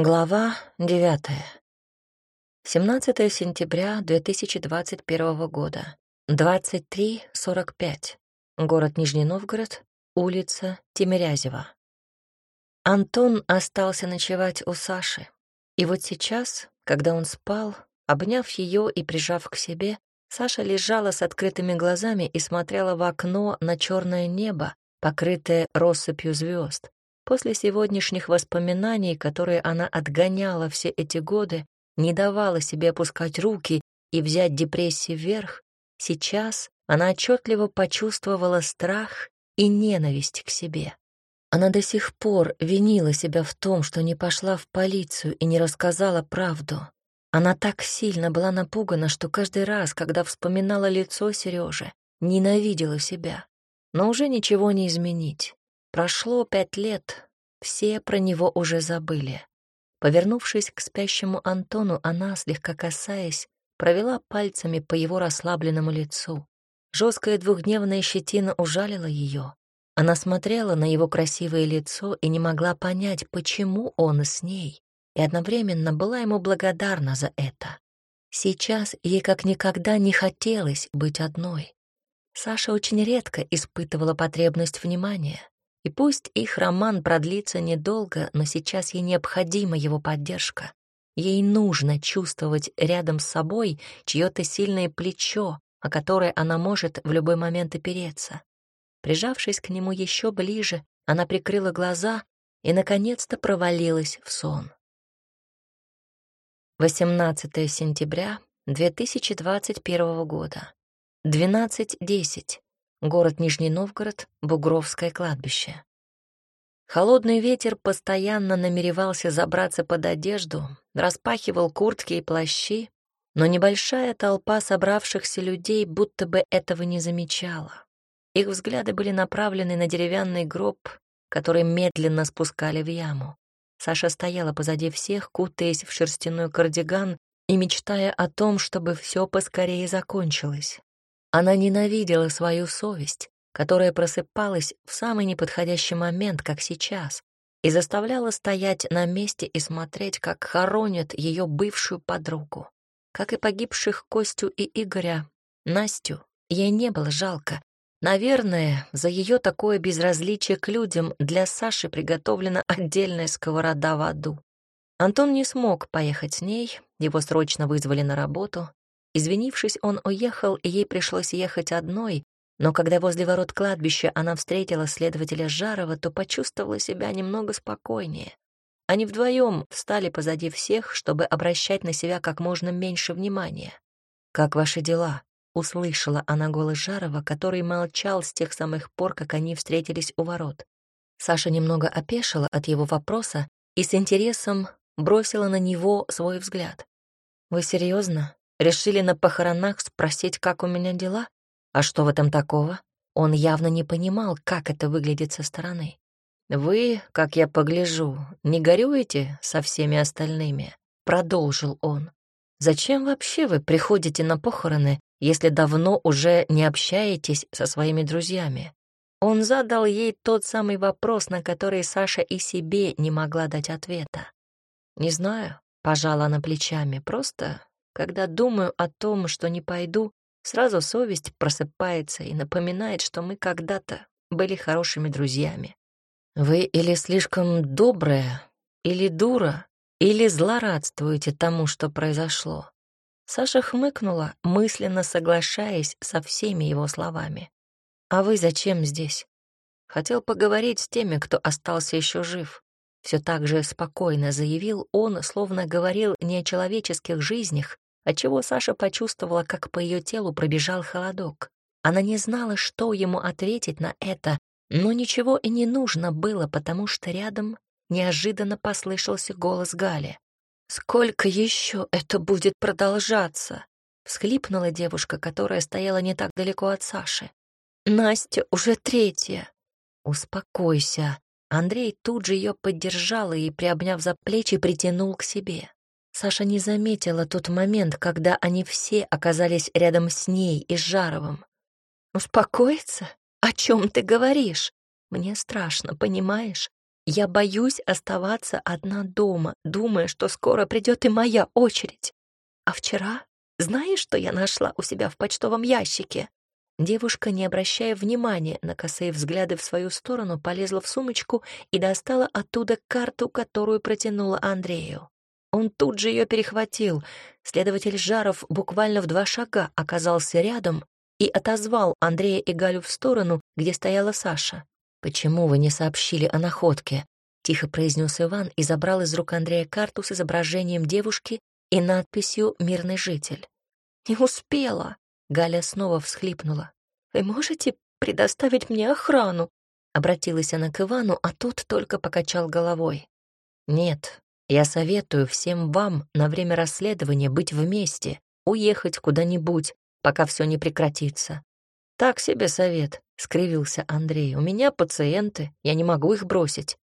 Глава девятая. 17 сентября 2021 года. 23.45. Город Нижний Новгород, улица Тимирязева. Антон остался ночевать у Саши. И вот сейчас, когда он спал, обняв ее и прижав к себе, Саша лежала с открытыми глазами и смотрела в окно на черное небо, покрытое россыпью звезд. После сегодняшних воспоминаний, которые она отгоняла все эти годы, не давала себе опускать руки и взять депрессии вверх, сейчас она отчетливо почувствовала страх и ненависть к себе. Она до сих пор винила себя в том, что не пошла в полицию и не рассказала правду. Она так сильно была напугана, что каждый раз, когда вспоминала лицо Сережи, ненавидела себя. Но уже ничего не изменить. Прошло пять лет, все про него уже забыли. Повернувшись к спящему Антону, она, слегка касаясь, провела пальцами по его расслабленному лицу. Жесткая двухдневная щетина ужалила ее. Она смотрела на его красивое лицо и не могла понять, почему он с ней, и одновременно была ему благодарна за это. Сейчас ей как никогда не хотелось быть одной. Саша очень редко испытывала потребность внимания. И пусть их роман продлится недолго, но сейчас ей необходима его поддержка. Ей нужно чувствовать рядом с собой чье-то сильное плечо, о которое она может в любой момент опереться. Прижавшись к нему еще ближе, она прикрыла глаза и, наконец-то, провалилась в сон. 18 сентября 2021 года. 12.10. Город Нижний Новгород, Бугровское кладбище. Холодный ветер постоянно намеревался забраться под одежду, распахивал куртки и плащи, но небольшая толпа собравшихся людей будто бы этого не замечала. Их взгляды были направлены на деревянный гроб, который медленно спускали в яму. Саша стояла позади всех, кутаясь в шерстяной кардиган и мечтая о том, чтобы все поскорее закончилось. Она ненавидела свою совесть, которая просыпалась в самый неподходящий момент, как сейчас, и заставляла стоять на месте и смотреть, как хоронят ее бывшую подругу. Как и погибших Костю и Игоря, Настю ей не было жалко. Наверное, за ее такое безразличие к людям для Саши приготовлена отдельная сковорода в аду. Антон не смог поехать с ней, его срочно вызвали на работу, Извинившись, он уехал, и ей пришлось ехать одной, но когда возле ворот кладбища она встретила следователя Жарова, то почувствовала себя немного спокойнее. Они вдвоем встали позади всех, чтобы обращать на себя как можно меньше внимания. «Как ваши дела?» — услышала она голос Жарова, который молчал с тех самых пор, как они встретились у ворот. Саша немного опешила от его вопроса и с интересом бросила на него свой взгляд. «Вы серьезно? Решили на похоронах спросить, как у меня дела? А что в этом такого? Он явно не понимал, как это выглядит со стороны. «Вы, как я погляжу, не горюете со всеми остальными?» — продолжил он. «Зачем вообще вы приходите на похороны, если давно уже не общаетесь со своими друзьями?» Он задал ей тот самый вопрос, на который Саша и себе не могла дать ответа. «Не знаю», — пожала она плечами, — «просто когда думаю о том, что не пойду, сразу совесть просыпается и напоминает, что мы когда-то были хорошими друзьями. Вы или слишком добрая, или дура, или злорадствуете тому, что произошло. Саша хмыкнула, мысленно соглашаясь со всеми его словами. «А вы зачем здесь?» Хотел поговорить с теми, кто остался еще жив. Все так же спокойно заявил он, словно говорил не о человеческих жизнях, отчего Саша почувствовала, как по ее телу пробежал холодок. Она не знала, что ему ответить на это, но ничего и не нужно было, потому что рядом неожиданно послышался голос Гали. «Сколько еще это будет продолжаться?» — всхлипнула девушка, которая стояла не так далеко от Саши. «Настя уже третья». «Успокойся». Андрей тут же ее поддержал и, приобняв за плечи, притянул к себе. Саша не заметила тот момент, когда они все оказались рядом с ней и с Жаровым. «Успокоиться? О чем ты говоришь? Мне страшно, понимаешь? Я боюсь оставаться одна дома, думая, что скоро придет и моя очередь. А вчера, знаешь, что я нашла у себя в почтовом ящике? Девушка, не обращая внимания на косые взгляды в свою сторону, полезла в сумочку и достала оттуда карту, которую протянула Андрею. Он тут же ее перехватил. Следователь Жаров буквально в два шага оказался рядом и отозвал Андрея и Галю в сторону, где стояла Саша. «Почему вы не сообщили о находке?» — тихо произнес Иван и забрал из рук Андрея карту с изображением девушки и надписью «Мирный житель». «Не успела!» — Галя снова всхлипнула. «Вы можете предоставить мне охрану?» Обратилась она к Ивану, а тот только покачал головой. «Нет, я советую всем вам на время расследования быть вместе, уехать куда-нибудь, пока все не прекратится. Так себе совет, — скривился Андрей. «У меня пациенты, я не могу их бросить».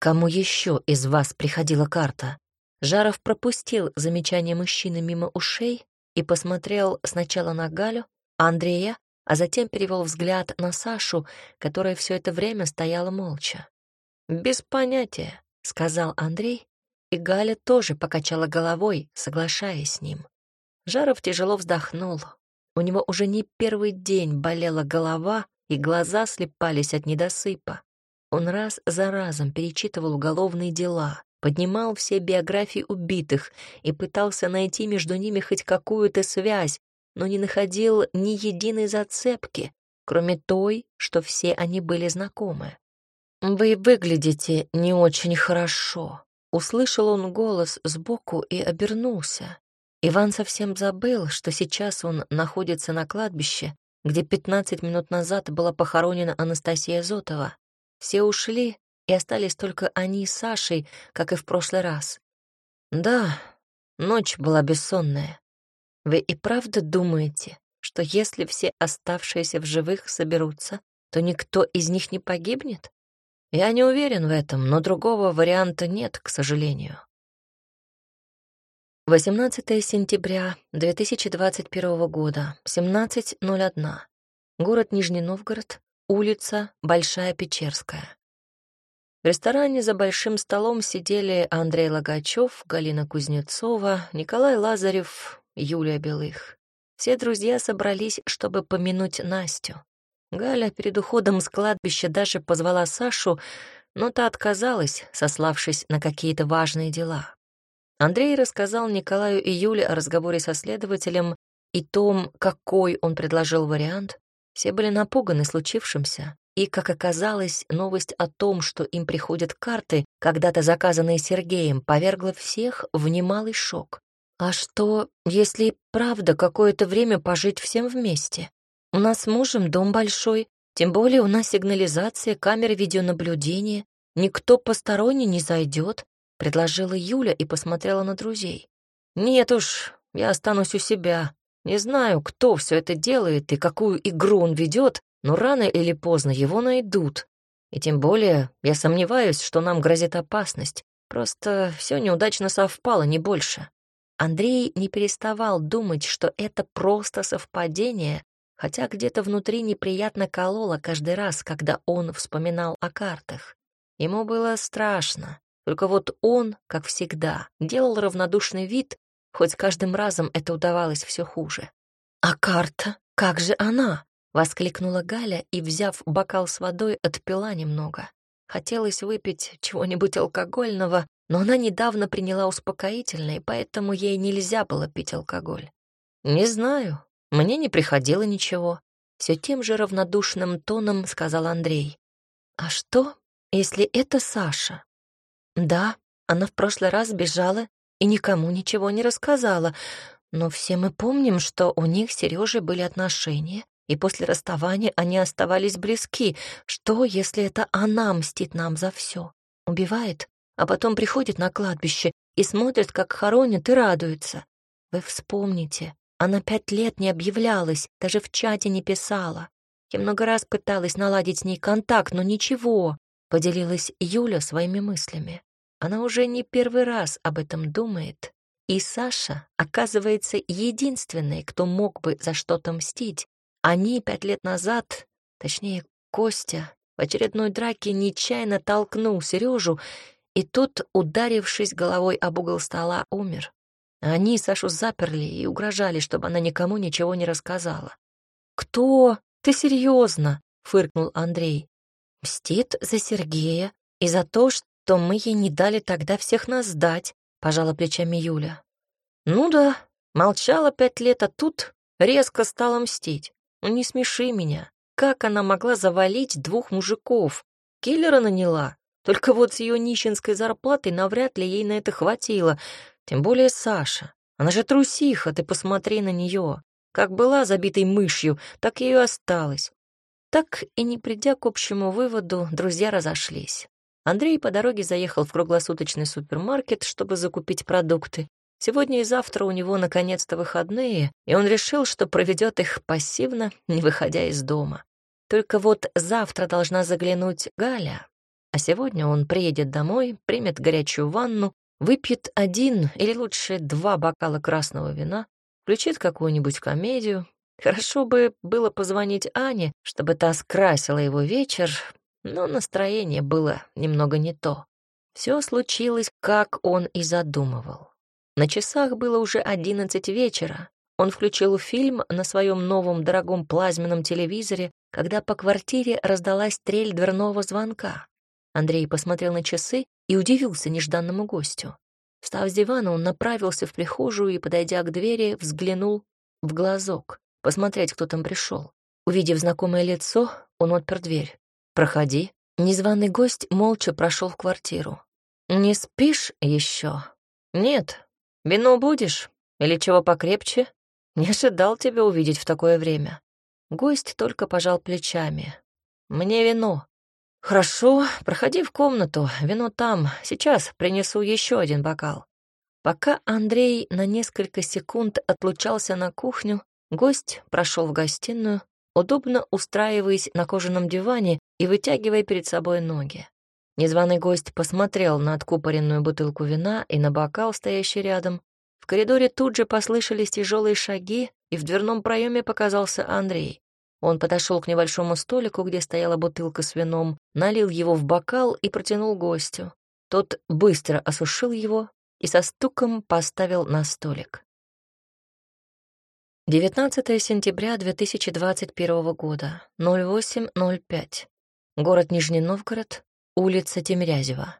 «Кому еще из вас приходила карта?» Жаров пропустил замечание мужчины мимо ушей и посмотрел сначала на Галю, Андрея, а затем перевел взгляд на Сашу, которая все это время стояла молча. «Без понятия», — сказал Андрей, и Галя тоже покачала головой, соглашаясь с ним. Жаров тяжело вздохнул. У него уже не первый день болела голова, и глаза слепались от недосыпа. Он раз за разом перечитывал уголовные дела, поднимал все биографии убитых и пытался найти между ними хоть какую-то связь, но не находил ни единой зацепки, кроме той, что все они были знакомы. «Вы выглядите не очень хорошо», — услышал он голос сбоку и обернулся. Иван совсем забыл, что сейчас он находится на кладбище где 15 минут назад была похоронена Анастасия Зотова. Все ушли, и остались только они с Сашей, как и в прошлый раз. Да, ночь была бессонная. Вы и правда думаете, что если все оставшиеся в живых соберутся, то никто из них не погибнет? Я не уверен в этом, но другого варианта нет, к сожалению. 18 сентября 2021 года, 17.01. Город Нижний Новгород, улица Большая Печерская. В ресторане за большим столом сидели Андрей Логачев, Галина Кузнецова, Николай Лазарев, Юлия Белых. Все друзья собрались, чтобы помянуть Настю. Галя перед уходом с кладбища даже позвала Сашу, но та отказалась, сославшись на какие-то важные дела. Андрей рассказал Николаю и Юле о разговоре со следователем и том, какой он предложил вариант. Все были напуганы случившимся. И, как оказалось, новость о том, что им приходят карты, когда-то заказанные Сергеем, повергла всех в немалый шок. А что, если правда какое-то время пожить всем вместе? У нас с мужем дом большой, тем более у нас сигнализация, камеры видеонаблюдения, никто посторонний не зайдет, — предложила Юля и посмотрела на друзей. «Нет уж, я останусь у себя. Не знаю, кто все это делает и какую игру он ведет, но рано или поздно его найдут. И тем более я сомневаюсь, что нам грозит опасность. Просто все неудачно совпало, не больше». Андрей не переставал думать, что это просто совпадение, хотя где-то внутри неприятно кололо каждый раз, когда он вспоминал о картах. Ему было страшно. Только вот он, как всегда, делал равнодушный вид, хоть каждым разом это удавалось все хуже. «А карта? Как же она?» — воскликнула Галя и, взяв бокал с водой, отпила немного. Хотелось выпить чего-нибудь алкогольного, но она недавно приняла успокоительное, поэтому ей нельзя было пить алкоголь. «Не знаю, мне не приходило ничего», — все тем же равнодушным тоном сказал Андрей. «А что, если это Саша?» Да, она в прошлый раз бежала и никому ничего не рассказала, но все мы помним, что у них с Сережей были отношения, и после расставания они оставались близки. Что, если это она мстит нам за все? Убивает, а потом приходит на кладбище и смотрит, как хоронят, и радуется. Вы вспомните, она пять лет не объявлялась, даже в чате не писала. Я много раз пыталась наладить с ней контакт, но ничего, — поделилась Юля своими мыслями. Она уже не первый раз об этом думает, и Саша оказывается единственной, кто мог бы за что-то мстить. Они пять лет назад, точнее, Костя, в очередной драке нечаянно толкнул Сережу, и тот, ударившись головой об угол стола, умер. Они Сашу заперли и угрожали, чтобы она никому ничего не рассказала. «Кто? Ты серьезно? фыркнул Андрей. «Мстит за Сергея и за то, что мы ей не дали тогда всех нас сдать», — пожала плечами Юля. «Ну да, молчала пять лет, а тут резко стала мстить. Ну не смеши меня. Как она могла завалить двух мужиков? Киллера наняла. Только вот с ее нищенской зарплатой навряд ли ей на это хватило. Тем более Саша. Она же трусиха, ты посмотри на нее. Как была забитой мышью, так ее осталась. Так и не придя к общему выводу, друзья разошлись. Андрей по дороге заехал в круглосуточный супермаркет, чтобы закупить продукты. Сегодня и завтра у него наконец-то выходные, и он решил, что проведет их пассивно, не выходя из дома. Только вот завтра должна заглянуть Галя, а сегодня он приедет домой, примет горячую ванну, выпьет один или лучше два бокала красного вина, включит какую-нибудь комедию. Хорошо бы было позвонить Ане, чтобы та скрасила его вечер, но настроение было немного не то. Все случилось, как он и задумывал. На часах было уже одиннадцать вечера. Он включил фильм на своем новом дорогом плазменном телевизоре, когда по квартире раздалась трель дверного звонка. Андрей посмотрел на часы и удивился нежданному гостю. Встав с дивана, он направился в прихожую и, подойдя к двери, взглянул в глазок, посмотреть, кто там пришел. Увидев знакомое лицо, он отпер дверь. «Проходи». Незваный гость молча прошел в квартиру. «Не спишь еще?» «Нет, «Вино будешь? Или чего покрепче? Не ожидал тебя увидеть в такое время». Гость только пожал плечами. «Мне вино». «Хорошо, проходи в комнату, вино там. Сейчас принесу еще один бокал». Пока Андрей на несколько секунд отлучался на кухню, гость прошел в гостиную, удобно устраиваясь на кожаном диване и вытягивая перед собой ноги. Незваный гость посмотрел на откупоренную бутылку вина и на бокал, стоящий рядом. В коридоре тут же послышались тяжелые шаги, и в дверном проеме показался Андрей. Он подошел к небольшому столику, где стояла бутылка с вином, налил его в бокал и протянул гостю. Тот быстро осушил его и со стуком поставил на столик. 19 сентября 2021 года, 08.05. Город Нижний Новгород, Улица Тимирязева.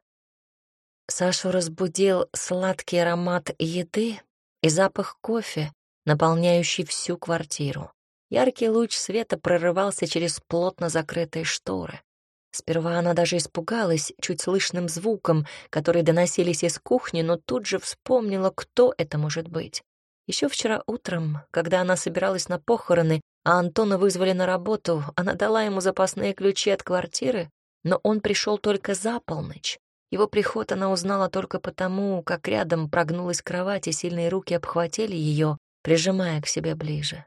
Сашу разбудил сладкий аромат еды и запах кофе, наполняющий всю квартиру. Яркий луч света прорывался через плотно закрытые шторы. Сперва она даже испугалась чуть слышным звуком, которые доносились из кухни, но тут же вспомнила, кто это может быть. Еще вчера утром, когда она собиралась на похороны, а Антона вызвали на работу, она дала ему запасные ключи от квартиры но он пришел только за полночь. Его приход она узнала только потому, как рядом прогнулась кровать, и сильные руки обхватили ее, прижимая к себе ближе.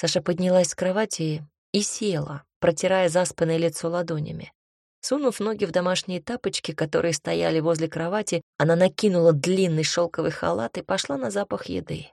Саша поднялась с кровати и села, протирая заспанное лицо ладонями. Сунув ноги в домашние тапочки, которые стояли возле кровати, она накинула длинный шелковый халат и пошла на запах еды.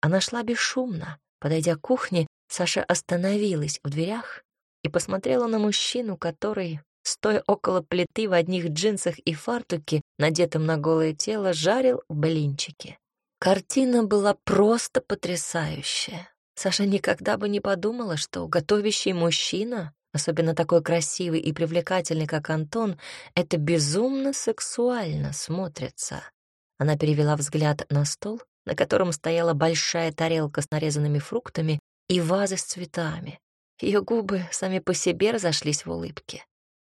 Она шла бесшумно. Подойдя к кухне, Саша остановилась в дверях и посмотрела на мужчину, который стоя около плиты в одних джинсах и фартуке, надетом на голое тело, жарил блинчики. Картина была просто потрясающая. Саша никогда бы не подумала, что готовящий мужчина, особенно такой красивый и привлекательный, как Антон, это безумно сексуально смотрится. Она перевела взгляд на стол, на котором стояла большая тарелка с нарезанными фруктами и вазы с цветами. Ее губы сами по себе разошлись в улыбке.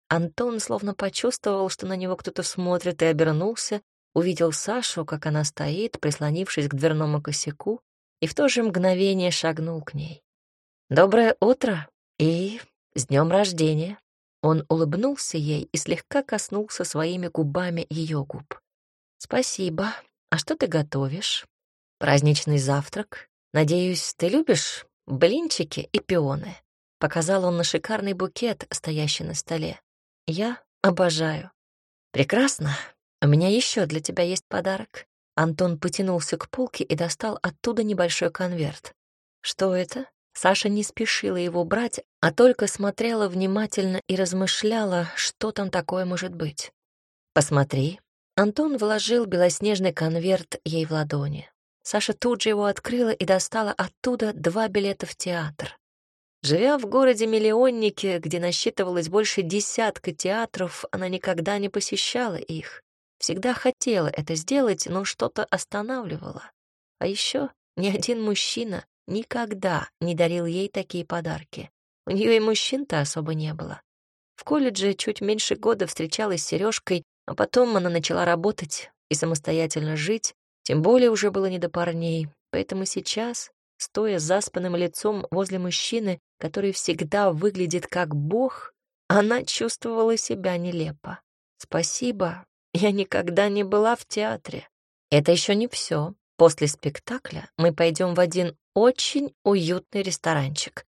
Антон словно почувствовал, что на него кто-то смотрит, и обернулся, увидел Сашу, как она стоит, прислонившись к дверному косяку, и в то же мгновение шагнул к ней. «Доброе утро и с днем рождения!» Он улыбнулся ей и слегка коснулся своими губами ее губ. «Спасибо. А что ты готовишь? Праздничный завтрак? Надеюсь, ты любишь блинчики и пионы?» Показал он на шикарный букет, стоящий на столе. Я обожаю. Прекрасно. У меня еще для тебя есть подарок. Антон потянулся к полке и достал оттуда небольшой конверт. Что это? Саша не спешила его брать, а только смотрела внимательно и размышляла, что там такое может быть. «Посмотри». Антон вложил белоснежный конверт ей в ладони. Саша тут же его открыла и достала оттуда два билета в театр. Живя в городе-миллионнике, где насчитывалось больше десятка театров, она никогда не посещала их. Всегда хотела это сделать, но что-то останавливало. А еще ни один мужчина никогда не дарил ей такие подарки. У нее и мужчин-то особо не было. В колледже чуть меньше года встречалась с Сережкой, а потом она начала работать и самостоятельно жить, тем более уже было не до парней, поэтому сейчас, стоя заспанным лицом возле мужчины, который всегда выглядит как бог, она чувствовала себя нелепо. «Спасибо, я никогда не была в театре. Это еще не все. После спектакля мы пойдем в один очень уютный ресторанчик.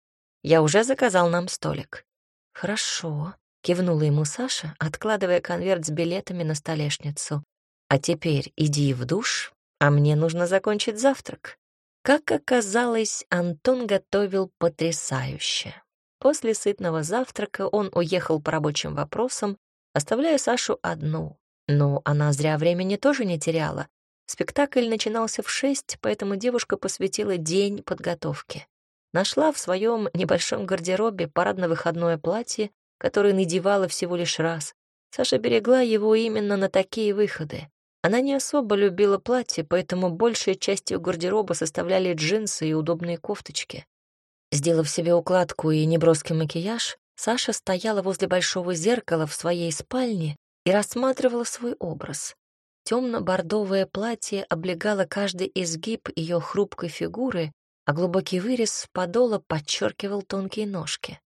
Я уже заказал нам столик. Хорошо, кивнула ему Саша, откладывая конверт с билетами на столешницу. А теперь иди в душ, а мне нужно закончить завтрак. Как оказалось, Антон готовил потрясающе. После сытного завтрака он уехал по рабочим вопросам, оставляя Сашу одну. Но она зря времени тоже не теряла. Спектакль начинался в шесть, поэтому девушка посвятила день подготовке. Нашла в своем небольшом гардеробе парадно-выходное платье, которое надевала всего лишь раз. Саша берегла его именно на такие выходы. Она не особо любила платье, поэтому большей частью гардероба составляли джинсы и удобные кофточки. Сделав себе укладку и неброский макияж, Саша стояла возле большого зеркала в своей спальне и рассматривала свой образ. Темно-бордовое платье облегало каждый изгиб ее хрупкой фигуры, а глубокий вырез подола подчеркивал тонкие ножки.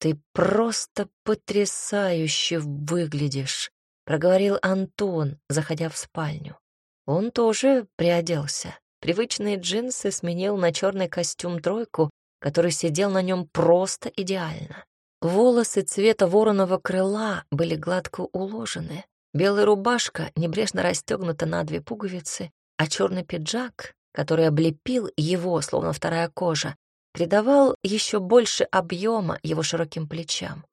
«Ты просто потрясающе выглядишь», — проговорил Антон, заходя в спальню. Он тоже приоделся. Привычные джинсы сменил на черный костюм-тройку, который сидел на нем просто идеально. Волосы цвета вороного крыла были гладко уложены, Белая рубашка небрежно расстегнута на две пуговицы, а черный пиджак, который облепил его, словно вторая кожа, придавал еще больше объема его широким плечам.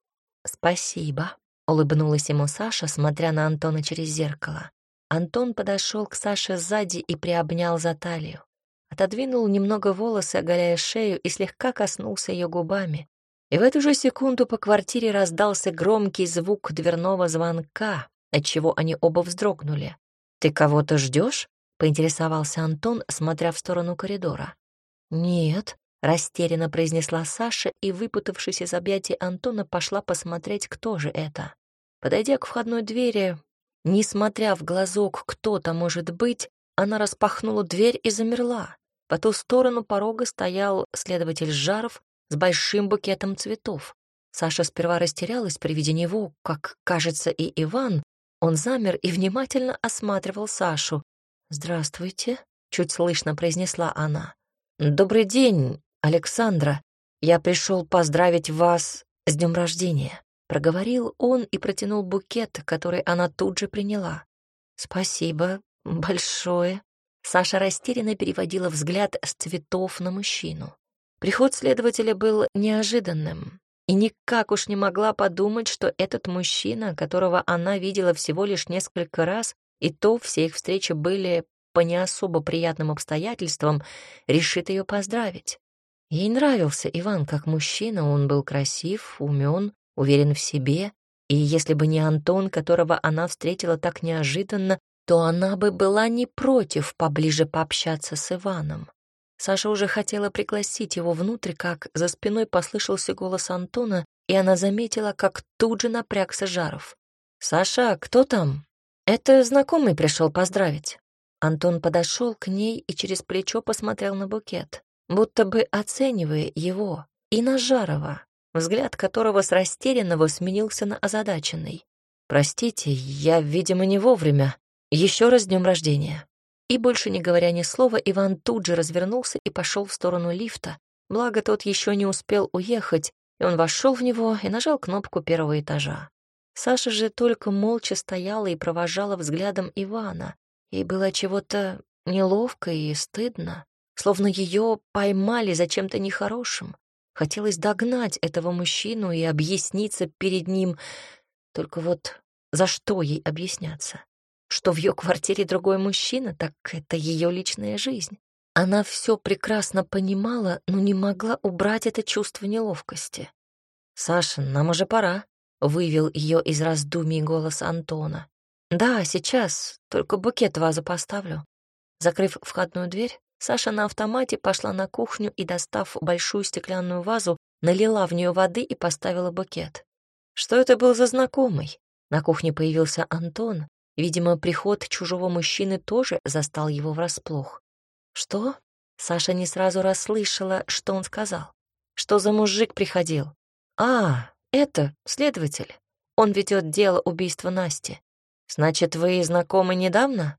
«Спасибо», — улыбнулась ему Саша, смотря на Антона через зеркало. Антон подошел к Саше сзади и приобнял за талию. Отодвинул немного волосы, оголяя шею, и слегка коснулся ее губами. И в эту же секунду по квартире раздался громкий звук дверного звонка, отчего они оба вздрогнули. «Ты кого-то ждешь? поинтересовался Антон, смотря в сторону коридора. «Нет», — растерянно произнесла Саша и, выпутавшись из объятий Антона, пошла посмотреть, кто же это. Подойдя к входной двери, несмотря в глазок, кто то может быть, она распахнула дверь и замерла. По ту сторону порога стоял следователь Жаров с большим букетом цветов. Саша сперва растерялась при виде него, как, кажется, и Иван, он замер и внимательно осматривал Сашу. «Здравствуйте», — чуть слышно произнесла она. «Добрый день, Александра. Я пришел поздравить вас с днем рождения», — проговорил он и протянул букет, который она тут же приняла. «Спасибо большое». Саша растерянно переводила взгляд с цветов на мужчину. Приход следователя был неожиданным и никак уж не могла подумать, что этот мужчина, которого она видела всего лишь несколько раз, и то все их встречи были по не особо приятным обстоятельствам, решит ее поздравить. Ей нравился Иван как мужчина, он был красив, умен, уверен в себе, и если бы не Антон, которого она встретила так неожиданно, то она бы была не против поближе пообщаться с Иваном. Саша уже хотела пригласить его внутрь, как за спиной послышался голос Антона, и она заметила, как тут же напрягся Жаров. «Саша, кто там?» «Это знакомый пришел поздравить». Антон подошел к ней и через плечо посмотрел на букет, будто бы оценивая его, и на Жарова, взгляд которого с растерянного сменился на озадаченный. «Простите, я, видимо, не вовремя. Еще раз днем рождения». И больше не говоря ни слова, Иван тут же развернулся и пошел в сторону лифта. Благо, тот еще не успел уехать, и он вошел в него и нажал кнопку первого этажа. Саша же только молча стояла и провожала взглядом Ивана. Ей было чего-то неловко и стыдно. словно ее поймали за чем-то нехорошим. Хотелось догнать этого мужчину и объясниться перед ним. Только вот за что ей объясняться? Что в ее квартире другой мужчина, так это ее личная жизнь. Она все прекрасно понимала, но не могла убрать это чувство неловкости. «Саша, нам уже пора», — вывел ее из раздумий голос Антона. «Да, сейчас, только букет вазу поставлю». Закрыв входную дверь, Саша на автомате пошла на кухню и, достав большую стеклянную вазу, налила в нее воды и поставила букет. Что это был за знакомый? На кухне появился Антон. Видимо, приход чужого мужчины тоже застал его врасплох. Что? Саша не сразу расслышала, что он сказал. Что за мужик приходил? А, это следователь. Он ведет дело убийства Насти. Значит, вы знакомы недавно?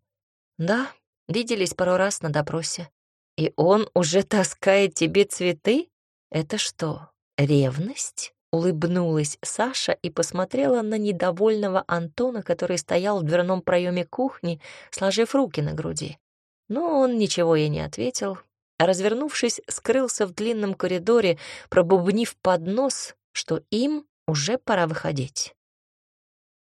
Да, виделись пару раз на допросе. И он уже таскает тебе цветы? Это что, ревность? Улыбнулась Саша и посмотрела на недовольного Антона, который стоял в дверном проеме кухни, сложив руки на груди. Но он ничего ей не ответил, развернувшись, скрылся в длинном коридоре, пробубнив под нос, что им уже пора выходить.